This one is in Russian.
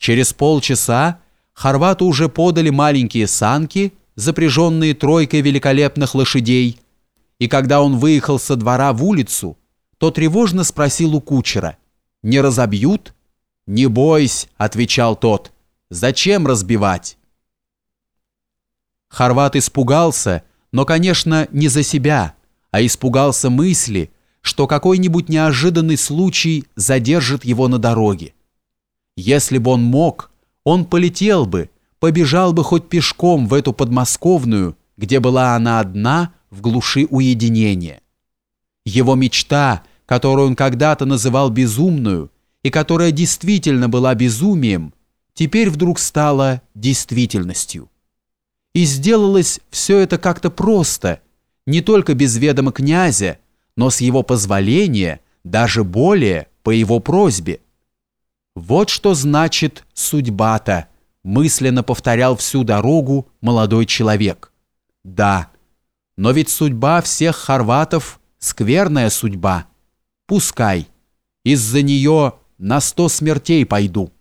Через полчаса Хорвату уже подали маленькие санки, запряженные тройкой великолепных лошадей, и когда он выехал со двора в улицу, то тревожно спросил у кучера, «Не разобьют?» «Не бойся», — отвечал тот, «зачем разбивать?» Хорват испугался, но, конечно, не за себя, а испугался мысли, что какой-нибудь неожиданный случай задержит его на дороге. Если бы он мог, он полетел бы, побежал бы хоть пешком в эту подмосковную, где была она одна в глуши уединения. Его мечта, которую он когда-то называл безумную, и которая действительно была безумием, теперь вдруг стала действительностью. И сделалось все это как-то просто, не только без ведома князя, но с его позволения, даже более, по его просьбе. Вот что значит судьба-то, мысленно повторял всю дорогу молодой человек. Да, но ведь судьба всех хорватов скверная судьба. Пускай. Из-за нее на сто смертей пойду.